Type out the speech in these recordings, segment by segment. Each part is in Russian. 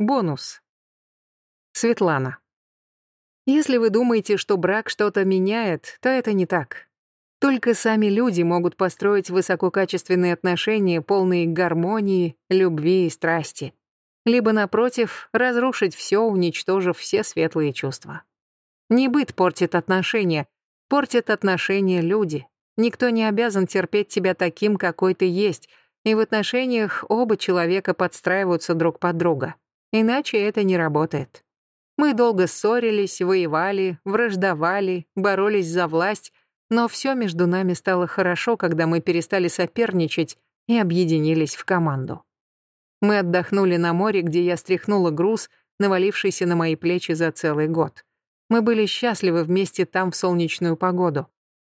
Бонус. Светлана. Если вы думаете, что брак что-то меняет, то это не так. Только сами люди могут построить высококачественные отношения, полные гармонии, любви и страсти. Либо, напротив, разрушить все, уничтожив все светлые чувства. Не быт портит отношения, портят отношения люди. Никто не обязан терпеть тебя таким, какой ты есть, и в отношениях оба человека подстраиваются друг под друга. Иначе это не работает. Мы долго ссорились, воевали, враждовали, боролись за власть, но все между нами стало хорошо, когда мы перестали соперничать и объединились в команду. Мы отдохнули на море, где я стряхнула груз, навалившийся на мои плечи за целый год. Мы были счастливы вместе там в солнечную погоду.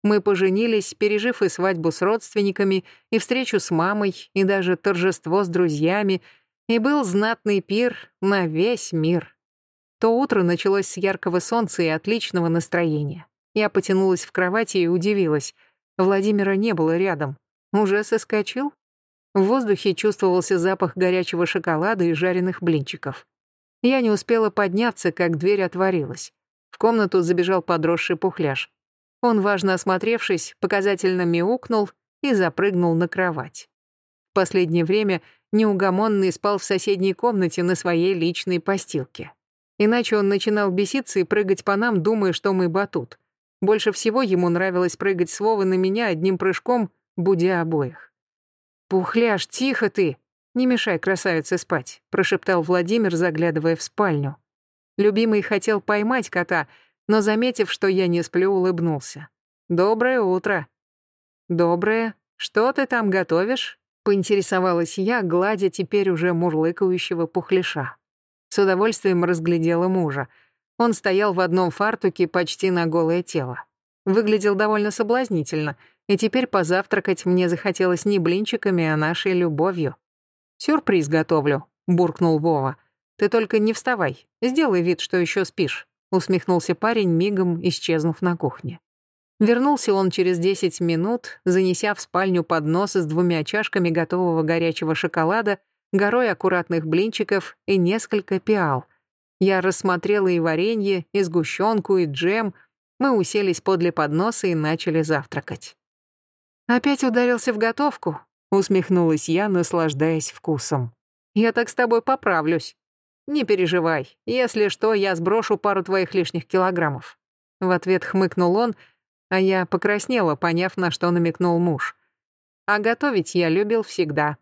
Мы поженились, пережив и свадьбу с родственниками, и встречу с мамой, и даже торжество с друзьями, и был знатный пир на весь мир. То утро началось с яркого солнца и отличного настроения. Я потянулась в кровати и удивилась. Владимира не было рядом. Уже соскочил? В воздухе чувствовался запах горячего шоколада и жареных блинчиков. Я не успела подняться, как дверь отворилась. В комнату забежал подросший пухляж. Он, важно осмотревшись, показательно мяукнул и запрыгнул на кровать. В последнее время неугомонный спал в соседней комнате на своей личной постилке. Иначе он начинал беситься и прыгать по нам, думая, что мы батут. Больше всего ему нравилось прыгать с Вовы на меня одним прыжком, будя обоих. «Пухляш, тихо ты! Не мешай красавице спать», — прошептал Владимир, заглядывая в спальню. Любимый хотел поймать кота, но, заметив, что я не сплю, улыбнулся. «Доброе утро». «Доброе. Что ты там готовишь?» — поинтересовалась я, гладя теперь уже мурлыкающего пухляша. С удовольствием разглядела мужа — он стоял в одном фартуке почти на голое тело. Выглядел довольно соблазнительно, и теперь позавтракать мне захотелось не блинчиками, а нашей любовью. «Сюрприз готовлю», — буркнул Вова. «Ты только не вставай, сделай вид, что еще спишь», — усмехнулся парень, мигом исчезнув на кухне. Вернулся он через 10 минут, занеся в спальню поднос с двумя чашками готового горячего шоколада, горой аккуратных блинчиков и несколько пиал — я рассмотрела и варенье, и сгущенку, и джем. Мы уселись подле подноса и начали завтракать. «Опять ударился в готовку?» — усмехнулась я, наслаждаясь вкусом. «Я так с тобой поправлюсь. Не переживай. Если что, я сброшу пару твоих лишних килограммов». В ответ хмыкнул он, а я покраснела, поняв, на что намекнул муж. А готовить я любил всегда.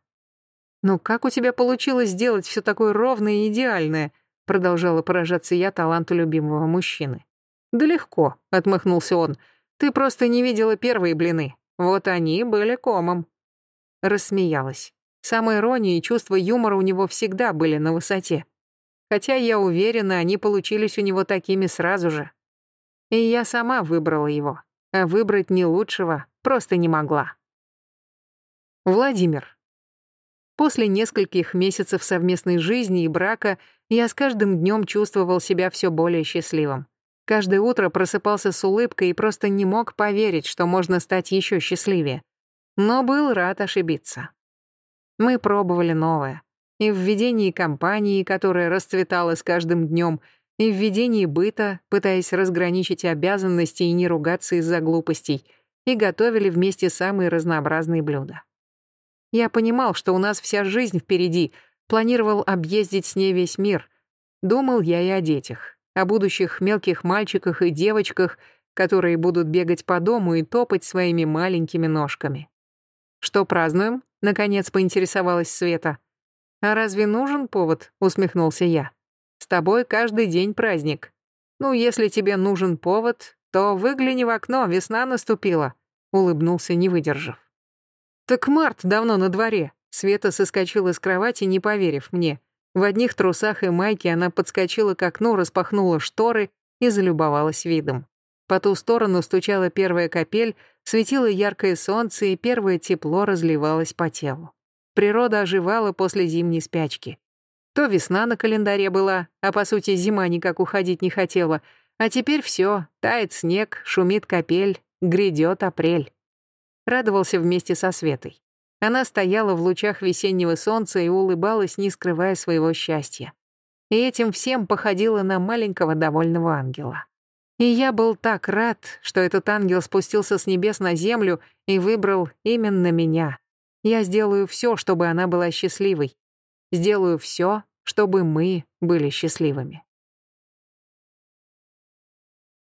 «Ну как у тебя получилось сделать все такое ровное и идеальное?» Продолжала поражаться я таланту любимого мужчины. «Да легко», — отмахнулся он. «Ты просто не видела первые блины. Вот они были комом». Рассмеялась. Самая ирония и чувство юмора у него всегда были на высоте. Хотя, я уверена, они получились у него такими сразу же. И я сама выбрала его. А выбрать не лучшего просто не могла. Владимир. После нескольких месяцев совместной жизни и брака я с каждым днем чувствовал себя все более счастливым. Каждое утро просыпался с улыбкой и просто не мог поверить, что можно стать еще счастливее. Но был рад ошибиться. Мы пробовали новое. И в ведении компании, которая расцветала с каждым днем, и в ведении быта, пытаясь разграничить обязанности и не ругаться из-за глупостей, и готовили вместе самые разнообразные блюда. Я понимал, что у нас вся жизнь впереди, планировал объездить с ней весь мир. Думал я и о детях, о будущих мелких мальчиках и девочках, которые будут бегать по дому и топать своими маленькими ножками. «Что празднуем?» — наконец поинтересовалась Света. «А разве нужен повод?» — усмехнулся я. «С тобой каждый день праздник. Ну, если тебе нужен повод, то выгляни в окно, весна наступила», — улыбнулся, не выдержав. «Так март давно на дворе». Света соскочила с кровати, не поверив мне. В одних трусах и майке она подскочила к окну, распахнула шторы и залюбовалась видом. По ту сторону стучала первая капель, светило яркое солнце, и первое тепло разливалось по телу. Природа оживала после зимней спячки. То весна на календаре была, а по сути зима никак уходить не хотела, а теперь все, тает снег, шумит капель, грядет апрель радовался вместе со Светой. Она стояла в лучах весеннего солнца и улыбалась, не скрывая своего счастья. и этим всем походила на маленького довольного ангела. И я был так рад, что этот ангел спустился с небес на землю и выбрал именно меня. Я сделаю все, чтобы она была счастливой. Сделаю все, чтобы мы были счастливыми.